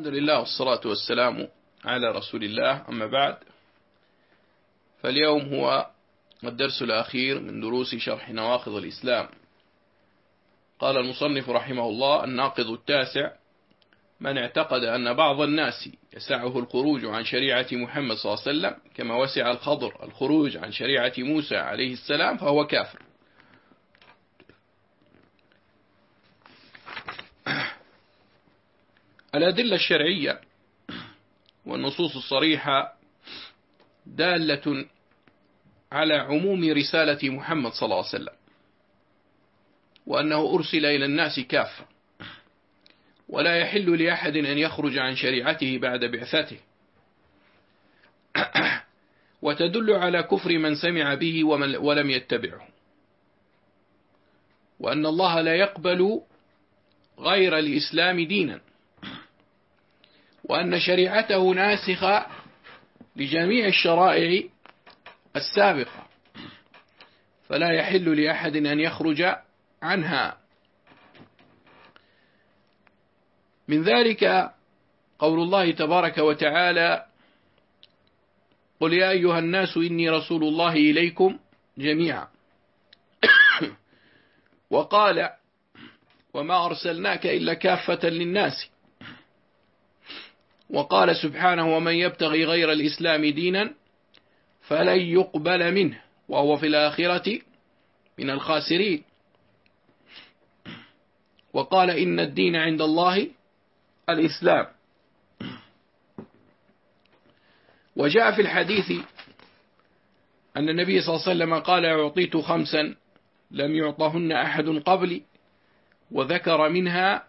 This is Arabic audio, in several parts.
الحمد لله والصلاة والسلام على رسول الله. أما بعد فاليوم هو الدرس الأخير من دروس شرح نواقض الإسلام. قال المصنف رحمه الله الناقض التاسع من اعتقد أن بعض الناس يسعه الخروج عن شريعة محمد صلى الله عليه وسلم كما وسع الخضر الخروج عن شريعة موسى عليه السلام فهو كافر. الأدلة الشرعية والنصوص الصريحة دالة على عموم رسالة محمد صلى الله عليه وسلم وأنه أرسل إلى الناس كافة ولا يحل لأحد أن يخرج عن شريعته بعد بعثته وتدل على كفر من سمع به ولم يتبعه وأن الله لا يقبل غير الإسلام دينا. وأن شريعته ناسخة لجميع الشرائع السابقة فلا يحل لأحد أن يخرج عنها. من ذلك قول الله تبارك وتعالى قل يا أيها الناس إني رسول الله إليكم جميعا. وقال وما أرسلناك إلا كافة للناس. وقال سبحانه ومن يبتغي غير الإسلام دينا فلن يقبل منه وهو في الآخرة من الخاسرين. وقال إن الدين عند الله الإسلام. وجاء في الحديث أن النبي صلى الله عليه وسلم قال أعطيت خمسا لم يعطهن أحد قبلي وذكر منها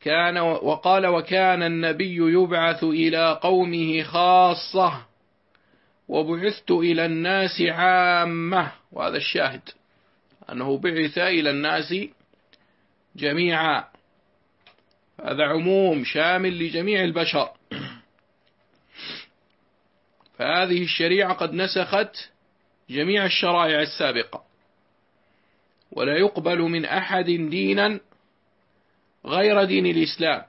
كان وقال وكان النبي يبعث إلى قومه خاصة وبعثت إلى الناس عامة وهذا الشاهد أنه بعث إلى الناس جميعا. هذا عموم شامل لجميع البشر. فهذه الشريعة قد نسخت جميع الشرائع السابقة ولا يقبل من أحد دينا غير دين الإسلام.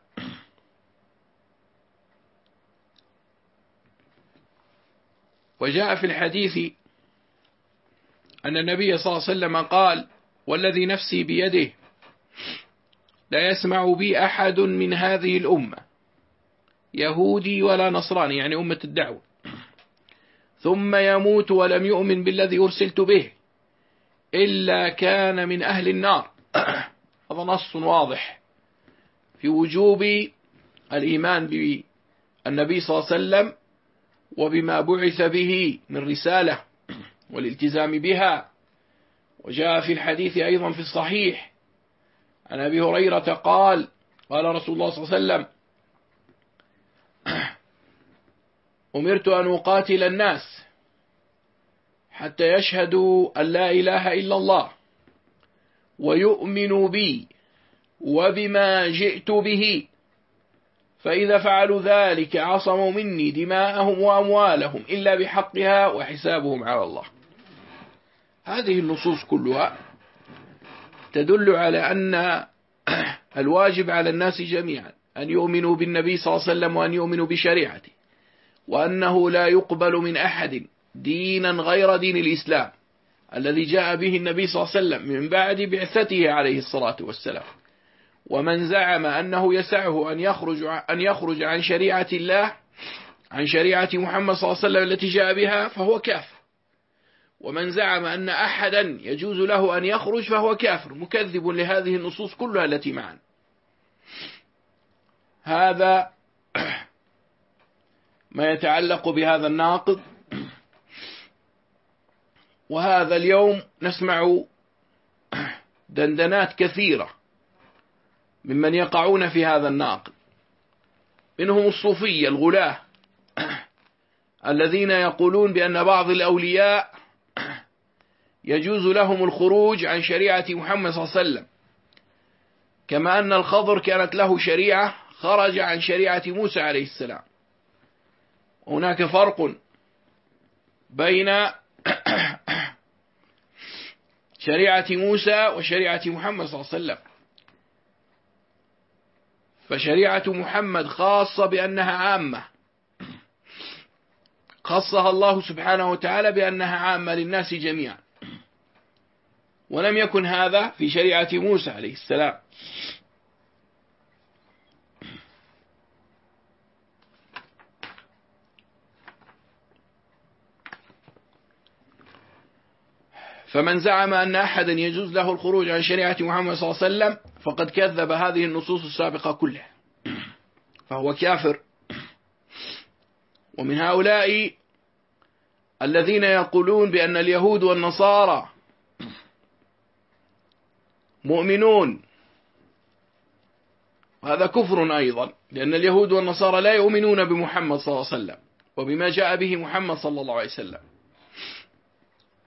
وجاء في الحديث أن النبي صلى الله عليه وسلم قال والذي نفسي بيده لا يسمع بي أحد من هذه الأمة يهودي ولا نصراني يعني أمة الدعوة. ثم يموت ولم يؤمن بالذي أرسلت به إلا كان من أهل النار. هذا نص واضح. في وجوب الإيمان بالنبي صلى الله عليه وسلم وبما بعث به من رسالة والالتزام بها. وجاء في الحديث أيضا في الصحيح. عن أبي هريرة قال قال رسول الله صلى الله عليه وسلم أمرت أن أقاتل الناس حتى يشهدوا أن لا إله إلا الله ويؤمنوا بي وبما جئت به. فإذا فعلوا ذلك عصموا مني دماءهم وأموالهم إلا بحقها وحسابهم على الله. هذه النصوص كلها تدل على أن الواجب على الناس جميعا أن يؤمنوا بالنبي صلى الله عليه وسلم وأن يؤمنوا بشريعته وأنه لا يقبل من أحد دينا غير دين الإسلام الذي جاء به النبي صلى الله عليه وسلم من بعد بعثته عليه الصلاة والسلام. ومن زعم أنه يسعه أن يخرج أن يخرج عن شريعة الله عن شريعة محمد صلى الله عليه وسلم التي جاء بها فهو كافر. ومن زعم أن أحدا يجوز له أن يخرج فهو كافر مكذب لهذه النصوص كلها التي معنا. هذا ما يتعلق بهذا الناقض. وهذا اليوم نسمع دندنات كثيرة ممن يقعون في هذا الناقض منهم الصوفية الغلاة الذين يقولون بأن بعض الأولياء يجوز لهم الخروج عن شريعة محمد صلى الله عليه وسلم. كما أن الخضر كانت له شريعة خرج عن شريعة موسى عليه السلام. هناك فرق بين شريعة موسى وشريعة محمد صلى الله عليه وسلم. فشريعة محمد خاصة بأنها عامة. خصها الله سبحانه وتعالى بأنها عامة للناس جميعا. ولم يكن هذا في شريعة موسى عليه السلام. فمن زعم أن أحدا يجوز له الخروج عن شريعة محمد صلى الله عليه وسلم فقد كذب هذه النصوص السابقة كلها. فهو كافر. ومن هؤلاء الذين يقولون بأن اليهود والنصارى مؤمنون. هذا كفر أيضا لأن اليهود والنصارى لا يؤمنون بمحمد صلى الله عليه وسلم وبما جاء به محمد صلى الله عليه وسلم.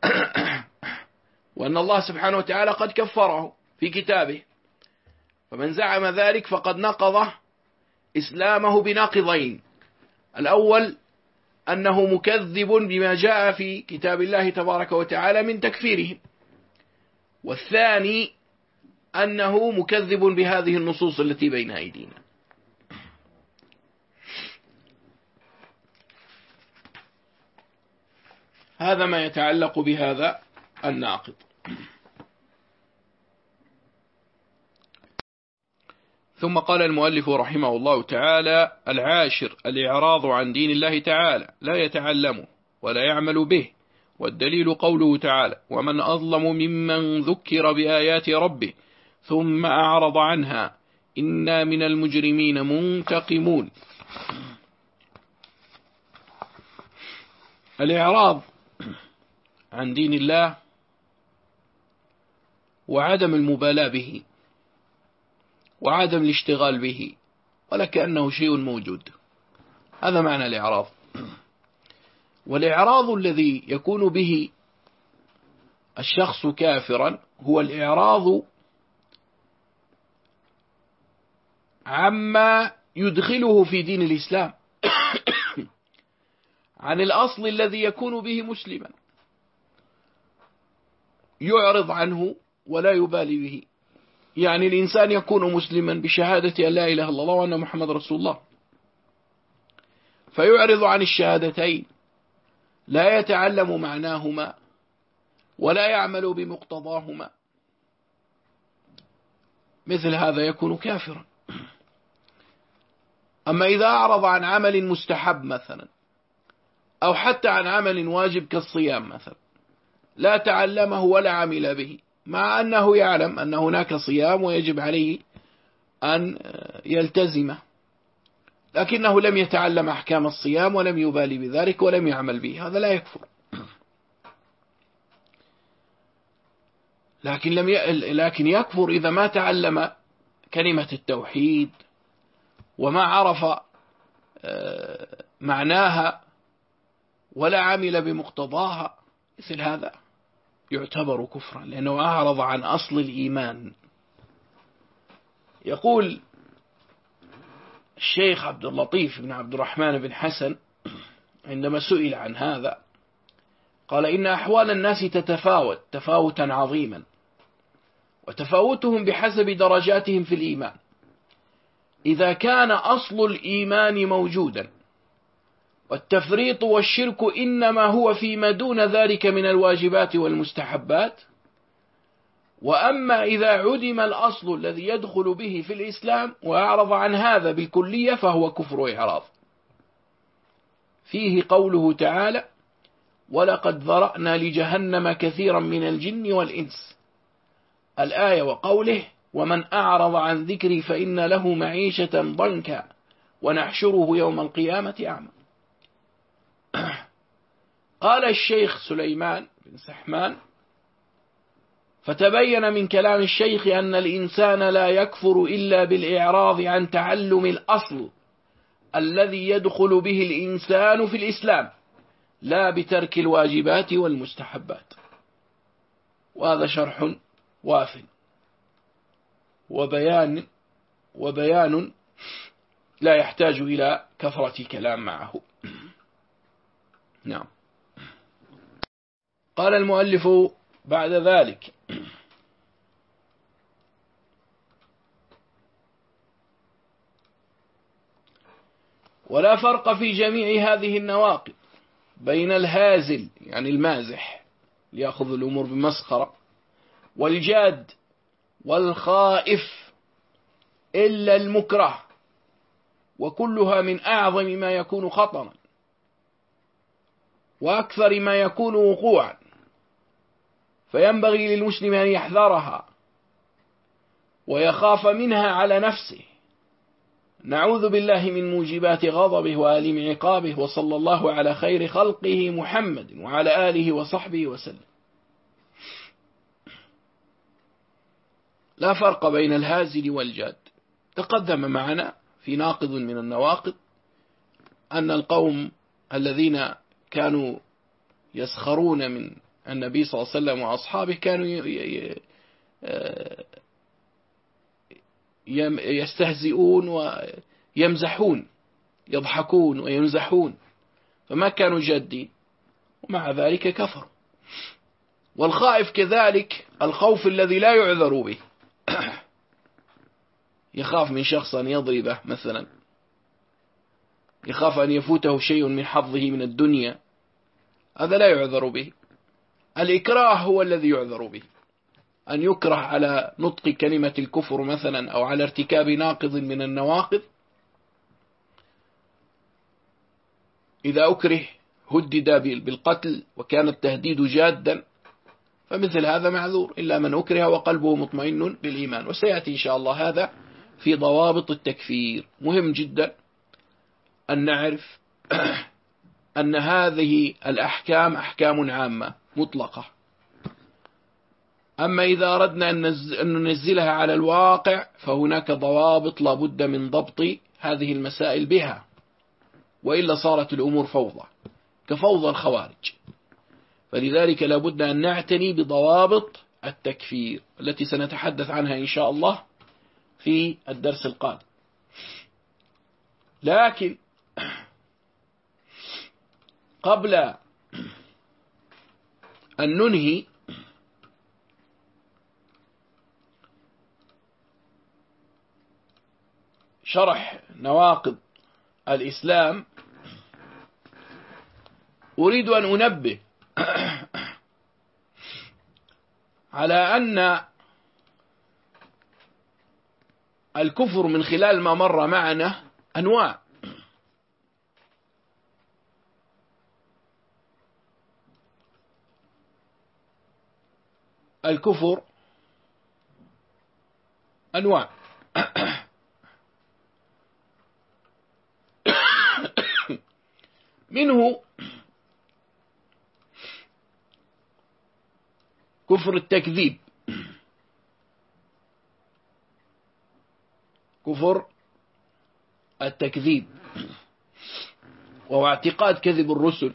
وأن الله سبحانه وتعالى قد كفره في كتابه. فمن زعم ذلك فقد نقض إسلامه بناقضين. الأول أنه مكذب بما جاء في كتاب الله تبارك وتعالى من تكفيرهم والثاني أنه مكذب بهذه النصوص التي بين أيدينا. هذا ما يتعلق بهذا الناقض. ثم قال المؤلف رحمه الله تعالى العاشر الإعراض عن دين الله تعالى لا يتعلمه ولا يعمل به والدليل قوله تعالى ومن أظلم ممن ذكر بآيات ربه ثم أعرض عنها إنا من المجرمين منتقمون. الإعراض عن دين الله وعدم المبالاة به وعدم الاشتغال به ولكأنه شيء موجود. هذا معنى الإعراض. والإعراض الذي يكون به الشخص كافرا هو الإعراض عما يدخله في دين الإسلام. عن الأصل الذي يكون به مسلما. يعرض عنه ولا يبالي به. يعني الإنسان يكون مسلما بشهادة أن لا إله إلا الله وأن محمد رسول الله. فيعرض عن الشهادتين. لا يتعلم معناهما ولا يعمل بمقتضاهما. مثل هذا يكون كافرا. أما إذا أعرض عن عمل مستحب مثلا أو حتى عن عمل واجب كالصيام مثلا لا تعلمه ولا عمل به. مع أنه يعلم أن هناك صيام ويجب عليه أن يلتزمه لكنه لم يتعلم أحكام الصيام ولم يبالي بذلك ولم يعمل به هذا لا يكفر. لكن لم ي... لكن يكفر إذا ما تعلم كلمة التوحيد وما عرف آه، معناها ولا عمل بمقتضاها مثل هذا. يعتبر كفرا لأنه أعرض عن أصل الإيمان. يقول الشيخ عبد اللطيف بن عبد الرحمن بن حسن عندما سئل عن هذا قال إن أحوال الناس تتفاوت تفاوتا عظيما وتفاوتهم بحسب درجاتهم في الإيمان. إذا كان أصل الإيمان موجودا والتفريط والشرك إنما هو فيما دون ذلك من الواجبات والمستحبات. وأما إذا عدم الأصل الذي يدخل به في الإسلام وأعرض عن هذا بالكلية فهو كفر إعراض فيه قوله تعالى ولقد ذرأنا لجهنم كثيرا من الجن والإنس. الآية وقوله ومن أعرض عن ذكري فإن له معيشة ضنكا ونحشره يوم القيامة أعمى. قال الشيخ سليمان بن سحمان فتبين من كلام الشيخ أن الإنسان لا يكفر إلا بالإعراض عن تعلم الأصل الذي يدخل به الإنسان في الإسلام لا بترك الواجبات والمستحبات. وهذا شرح واف. وبيان وبيان لا يحتاج إلى كثرة كلام معه. نعم. قال المؤلف بعد ذلك. ولا فرق في جميع هذه النواقض بين الهازل يعني المازح ليأخذ الأمور بمسخرة والجاد والخائف إلا المكره وكلها من أعظم ما يكون خطرا. وأكثر ما يكون وقوعا. فينبغي للمسلم أن يحذرها ويخاف منها على نفسه. نعوذ بالله من موجبات غضبه وآلم عقابه وصلى الله على خير خلقه محمد وعلى آله وصحبه وسلم. لا فرق بين الهازل والجاد. تقدم معنا في ناقض من النواقض أن القوم الذين كانوا يسخرون من النبي صلى الله عليه وسلم وأصحابه كانوا يستهزئون ويمزحون يضحكون ويمزحون فما كانوا جادين ومع ذلك كفروا. والخائف كذلك الخوف الذي لا يعذر به. يخاف من شخص أن يضربه مثلا. يخاف أن يفوته شيء من حظه من الدنيا. هذا لا يعذر به. الإكراه هو الذي يعذر به. أن يكره على نطق كلمة الكفر مثلا أو على ارتكاب ناقض من النواقض. إذا أكره هدد بالقتل وكان التهديد جادا فمثل هذا معذور. إلا من أكره وقلبه مطمئن بالإيمان. وسيأتي إن شاء الله هذا في ضوابط التكفير. مهم جدا أن نعرف أن هذه الأحكام أحكام عامة مطلقة. أما إذا أردنا أن ننزلها على الواقع فهناك ضوابط لابد من ضبط هذه المسائل بها. وإلا صارت الأمور فوضى كفوضى الخوارج. فلذلك لابد أن نعتني بضوابط التكفير التي سنتحدث عنها إن شاء الله في الدرس القادم. لكن قبل أن ننهي شرح نواقض الإسلام أريد أن أنبه على أن الكفر من خلال ما مر معنا أنواع. الكفر أنواع. منه كفر التكذيب. كفر التكذيب. وهو اعتقاد كذب الرسل.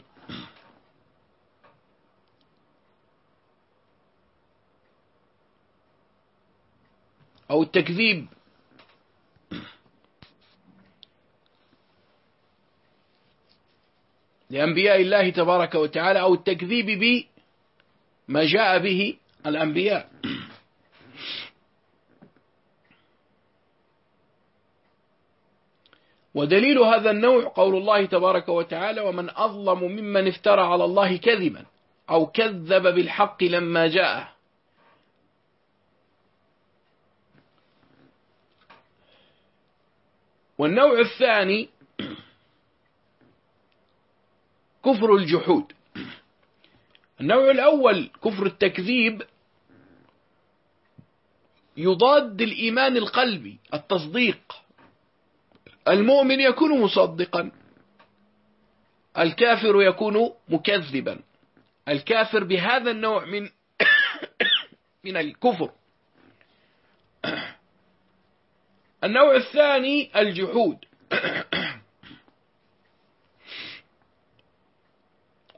أو التكذيب. لأنبياء الله تبارك وتعالى أو التكذيب بما جاء به الأنبياء. ودليل هذا النوع قول الله تبارك وتعالى ومن أظلم ممن افترى على الله كذبا أو كذب بالحق لما جاءه. والنوع الثاني كفر الجحود. النوع الأول كفر التكذيب يضاد الإيمان القلبي التصديق. المؤمن يكون مصدقا الكافر يكون مكذبا. الكافر بهذا النوع من من الكفر. النوع الثاني الجحود.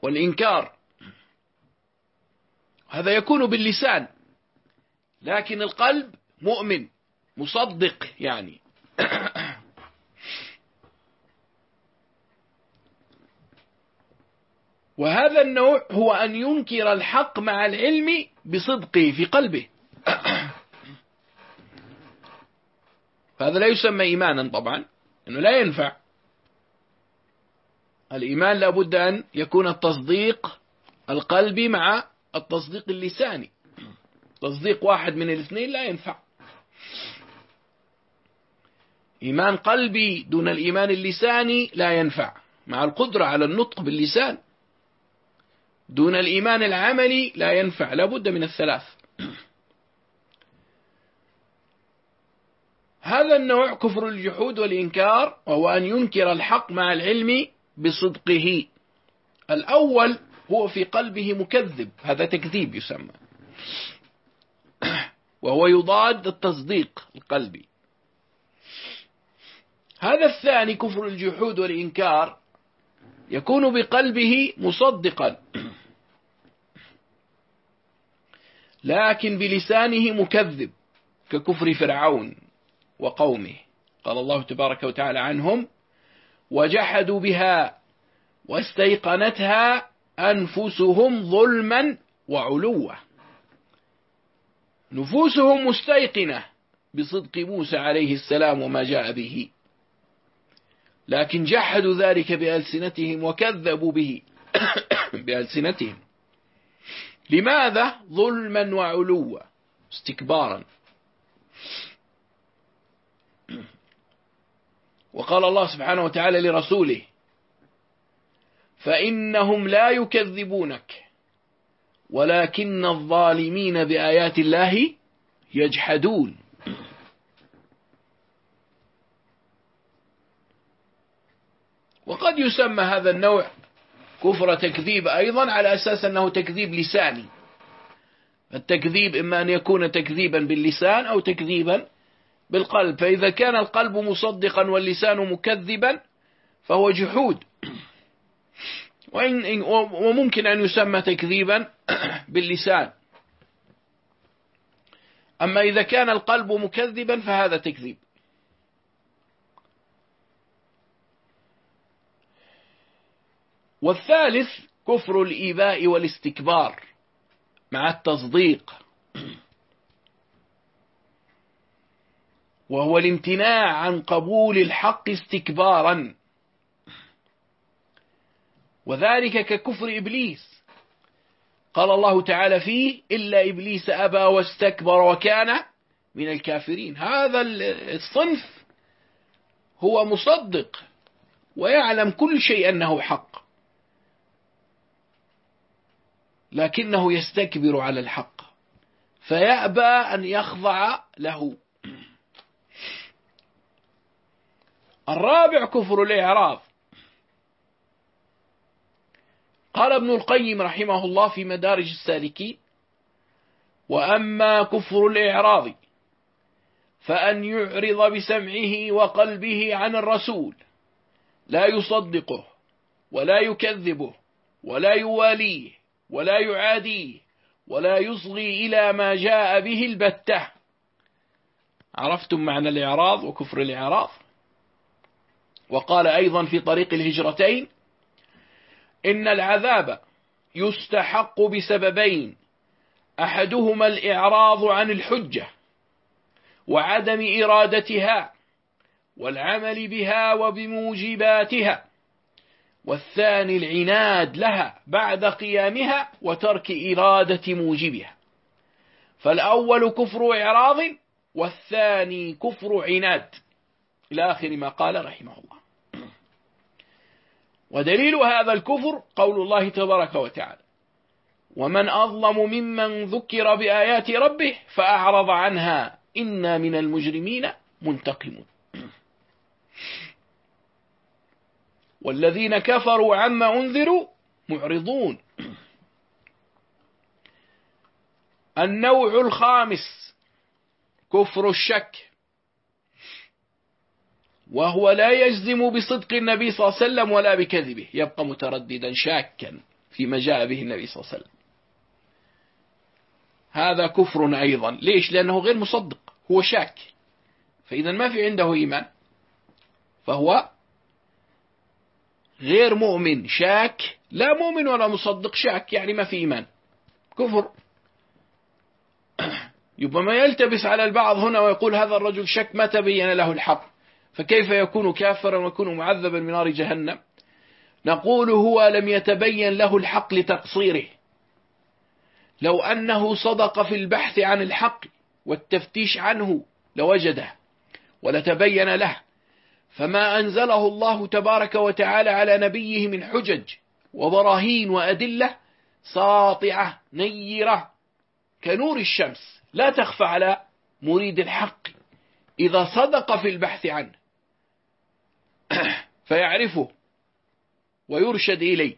والإنكار. هذا يكون باللسان. لكن القلب مؤمن مصدق يعني. وهذا النوع هو أن ينكر الحق مع العلم بصدقه في قلبه. هذا لا يسمى إيمانا طبعا أنه لا ينفع. الإيمان لابد أن يكون التصديق القلبي مع التصديق اللساني. تصديق واحد من الاثنين لا ينفع. إيمان قلبي دون الإيمان اللساني لا ينفع. مع القدرة على النطق باللسان. دون الإيمان العملي لا ينفع. لابد من الثلاث. هذا النوع كفر الجحود والإنكار وهو أن ينكر الحق مع العلم بصدقه. الأول هو في قلبه مكذب هذا تكذيب يسمى. وهو يضاد التصديق القلبي. هذا الثاني كفر الجحود والإنكار يكون بقلبه مصدقا. لكن بلسانه مكذب ككفر فرعون. وقومه. قال الله تبارك وتعالى عنهم وجحدوا بها واستيقنتها أنفسهم ظلما وعلوا. نفوسهم مستيقنة بصدق موسى عليه السلام وما جاء به. لكن جحدوا ذلك بألسنتهم وكذبوا به بألسنتهم. لماذا ظلما وعلوا؟ استكبارا. وقال الله سبحانه وتعالى لرسوله فإنهم لا يكذبونك ولكن الظالمين بآيات الله يجحدون. وقد يسمى هذا النوع كفر تكذيب أيضا على أساس أنه تكذيب لساني. التكذيب إما أن يكون تكذيبا باللسان أو تكذيبا بالقلب. فإذا كان القلب مصدقا واللسان مكذبا فهو جحود. وإن وممكن أن يسمى تكذيبا باللسان. أما إذا كان القلب مكذبا فهذا تكذيب. والثالث كفر الإيباء والاستكبار مع التصديق. وهو الامتناع عن قبول الحق استكبارا. وذلك ككفر إبليس. قال الله تعالى فيه إلا إبليس أبى واستكبر وكان من الكافرين. هذا الصنف هو مصدق ويعلم كل شيء أنه حق. لكنه يستكبر على الحق. فيأبى أن يخضع له. الرابع كفر الإعراض قال ابن القيم رحمه الله في مدارج السالكين وأما كفر الإعراض فأن يعرض بسمعه وقلبه عن الرسول لا يصدقه ولا يكذبه ولا يواليه ولا يعاديه ولا يصغي إلى ما جاء به البتة. عرفتم معنى الإعراض وكفر الإعراض؟ وقال أيضا في طريق الهجرتين إن العذاب يستحق بسببين أحدهما الإعراض عن الحجة وعدم إرادتها والعمل بها وبموجباتها والثاني العناد لها بعد قيامها وترك إرادة موجبها. فالأول كفر إعراض والثاني كفر عناد. إلى آخر ما قال رحمه الله. ودليل هذا الكفر قول الله تبارك وتعالى ومن أظلم ممن ذكر بآيات ربه فأعرض عنها إنا من المجرمين منتقمون. والذين كفروا عما أنذروا معرضون. النوع الخامس كفر الشك. وهو لا يجزم بصدق النبي صلى الله عليه وسلم ولا بكذبه يبقى مترددا شاكا فيما جاء به النبي صلى الله عليه وسلم. هذا كفر أيضا. ليش؟ لأنه غير مصدق هو شاك. فإذا ما في عنده إيمان فهو غير مؤمن شاك لا مؤمن ولا مصدق شاك يعني ما في إيمان. كفر. يبقى ما يلتبس على البعض هنا ويقول هذا الرجل شك ما تبين له الحق. فكيف يكون كافرا ويكون معذبا من نار جهنم؟ نقول هو لم يتبين له الحق لتقصيره. لو أنه صدق في البحث عن الحق والتفتيش عنه لوجده ولتبين له. فما أنزله الله تبارك وتعالى على نبيه من حجج وبراهين وأدلة ساطعة نيرة كنور الشمس. لا تخفى على مريد الحق إذا صدق في البحث عنه. فيعرفه ويرشد إليه.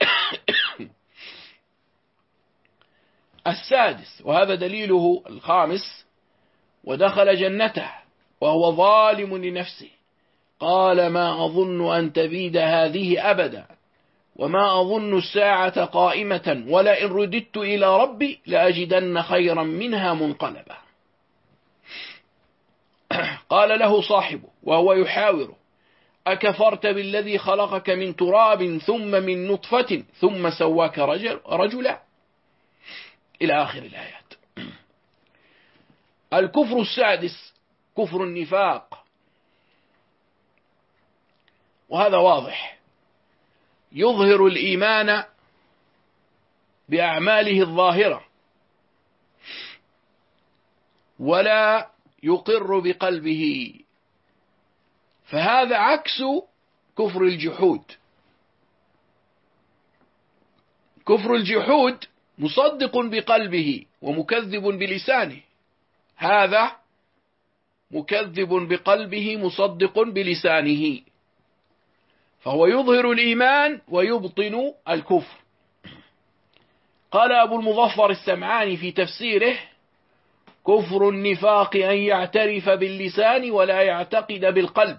السادس وهذا دليله الخامس ودخل جنته وهو ظالم لنفسه. قال ما أظن أن تبيد هذه أبدا وما أظن الساعة قائمة ولئن رددت إلى ربي لأجدن خيرا منها منقلبا. قال له صاحبه وهو يحاوره أكفرت بالذي خلقك من تراب ثم من نطفة ثم سواك رجل رجلا؟ إلى آخر الآيات. الكفر السادس كفر النفاق. وهذا واضح. يظهر الإيمان بأعماله الظاهرة. ولا يقر بقلبه. فهذا عكس كفر الجحود. كفر الجحود مصدق بقلبه ومكذب بلسانه. هذا مكذب بقلبه مصدق بلسانه. فهو يظهر الإيمان ويبطن الكفر. قال أبو المظفر السمعاني في تفسيره كفر النفاق أن يعترف باللسان ولا يعتقد بالقلب.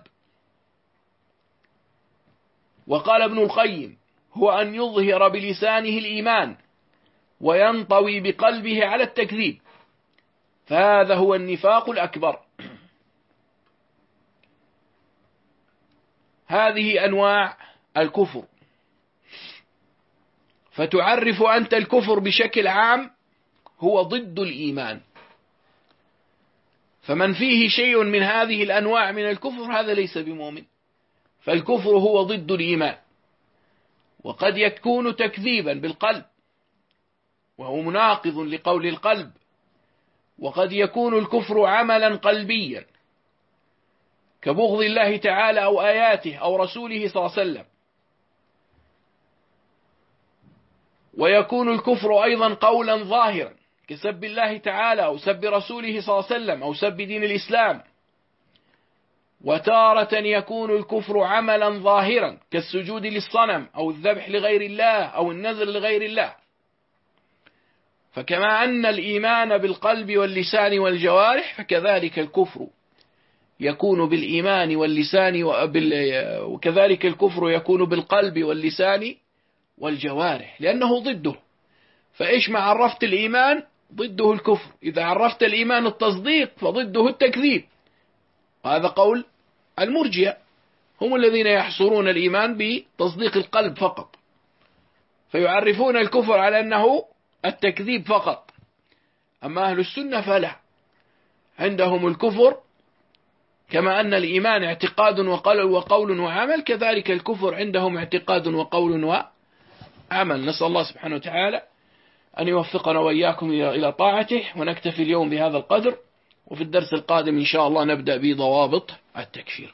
وقال ابن القيم هو أن يظهر بلسانه الإيمان وينطوي بقلبه على التكذيب. فهذا هو النفاق الأكبر. هذه أنواع الكفر. فتعرف أنت الكفر بشكل عام هو ضد الإيمان. فمن فيه شيء من هذه الأنواع من الكفر هذا ليس بمؤمن. فالكفر هو ضد الإيمان. وقد يكون تكذيبا بالقلب وهو مناقض لقول القلب. وقد يكون الكفر عملا قلبيا كبغض الله تعالى أو آياته أو رسوله صلى الله عليه وسلم. ويكون الكفر أيضا قولا ظاهرا كسب الله تعالى أو سب رسوله صلى الله عليه وسلم أو سب دين الإسلام. وتارة يكون الكفر عملا ظاهرا كالسجود للصنم أو الذبح لغير الله أو النذر لغير الله. فكما أن الإيمان بالقلب واللسان والجوارح فكذلك الكفر يكون بالإيمان واللسان وكذلك الكفر يكون بالقلب واللسان والجوارح لأنه ضده. فإيش ما عرفت الإيمان؟ ضده الكفر. إذا عرفت الإيمان التصديق فضده التكذيب. وهذا قول المرجئة. هم الذين يحصرون الإيمان بتصديق القلب فقط فيعرفون الكفر على أنه التكذيب فقط. أما أهل السنة فلا عندهم الكفر كما أن الإيمان اعتقاد وقول وعمل كذلك الكفر عندهم اعتقاد وقول وعمل. نسأل الله سبحانه وتعالى أن يوفقنا وإياكم إلى طاعته ونكتفي اليوم بهذا القدر. وفي الدرس القادم إن شاء الله نبدأ بضوابط التكفير.